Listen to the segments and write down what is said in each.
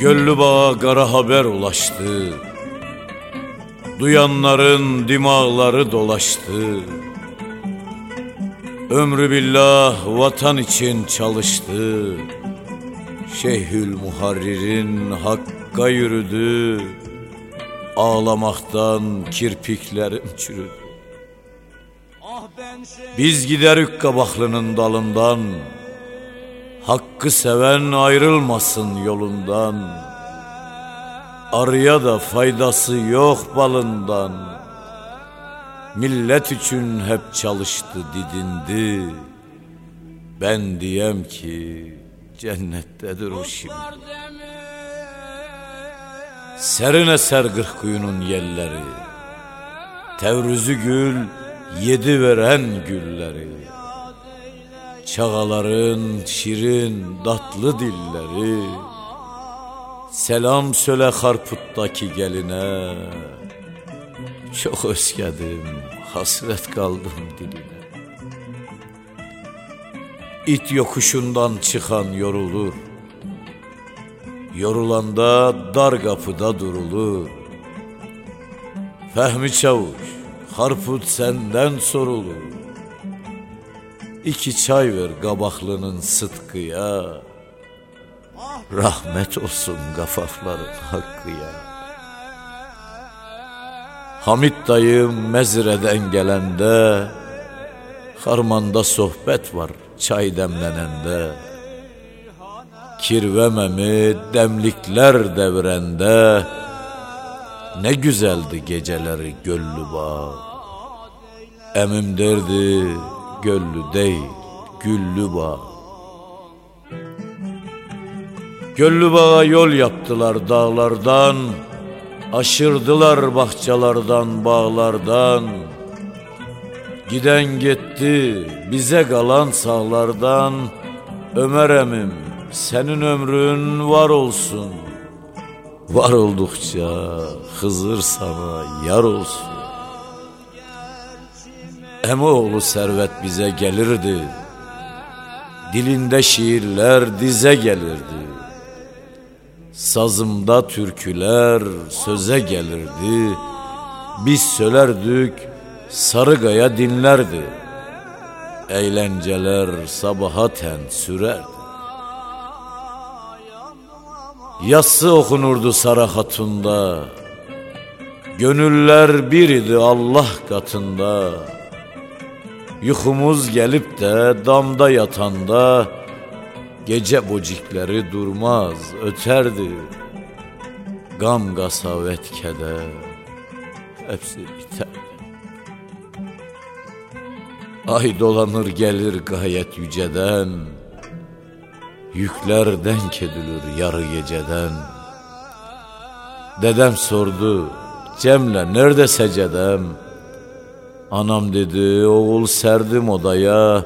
Göllü bağa qara haber ulaşdı Duyanların dimağları dolaştı. Ömrü billah vatan için çalıştı. Şeyhül Muharrir'in hakka yürüdü Ağlamaktan kirpiklerim çürüdü. Biz giderik kabaklının dalından. Hakkı seven ayrılmasın yolundan. Arıya da faydası yok balından. Millet için hep çalıştı didindi. Ben diyem ki cennettedir o şimdi Serin eser kırk kuyunun yelleri Tevrüzü gül yedi veren gülleri Çağaların şirin tatlı dilleri Selam söyle Harput'taki geline Çok özledim hasret kaldım diline. İt yokuşundan çıkan yorulur Yorulanda dar kapıda durulur. Fehmi Çavuş Harput senden sorulur. İki çay ver gabaklının sıtkıya. Rahmet olsun gafafların hakkıya. Hamit dayım mezreden gelende Harmanda sohbet var çay demlenende Kirvememi demlikler devrende. Ne güzeldi geceleri göllü bağ. Emim derdi göllü değil güllü bağ. Göllü bağa yol yaptılar dağlardan Aşırdılar bahçelerden bağlardan. Giden gitti bize kalan sağlardan Ömer emim senin ömrün var olsun. Var oldukça Hızır sana yar olsun. Emoğlu servet bize gelirdi. Dilinde şiirler dize gelirdi. Sazımda türküler söze gelirdi. Biz söylerdik Sarıgaya dinlerdi. Eğlenceler sabaha ten sürerdi Yassı okunurdu Sara Hatun'da. Gönüller bir idi Allah katında. Yuxumuz gelip de damda yatanda Gece bocikleri durmaz öterdi Gam kasavet keder Hepsi biter. Ay dolanır gelir gayet yüceden Yükler denk edilir yarı geceden. Dedem sordu Cemle nerede secedem Anam dedi oğul serdim odaya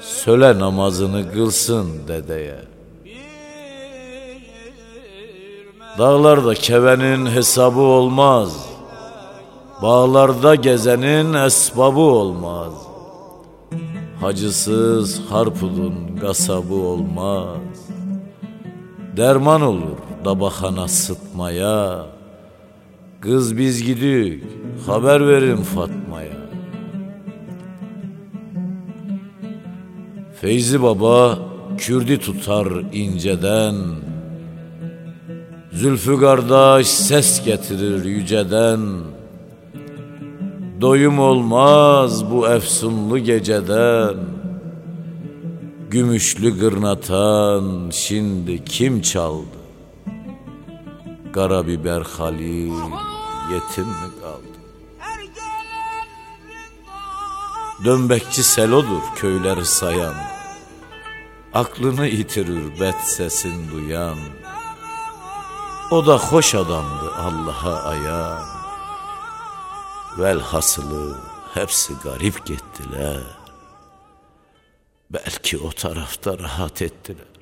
Söyle namazını kılsın dedeye. Dağlarda kevenin hesabı olmaz Bağlarda gezenin esbabı olmaz Hacısız harpudun kasabı olmaz. Derman olur dabahana sıtmaya. Kız biz gidik haber verin Fatma'ya. Feyzi Baba Kürdi tutar inceden. Zülfü kardeş ses getirir yüceden Doyum olmaz bu efsunlu geceden Gümüşlü gırnatan şimdi kim çaldı? Karabiber Halil yetim mi kaldı? Dönbekçi selodur köyleri sayan Aklını itirir bet sesin duyan O da hoş adamdı Allah'a ayan Velhasılı hepsi garip gittiler. Belki o tarafta rahat ettiler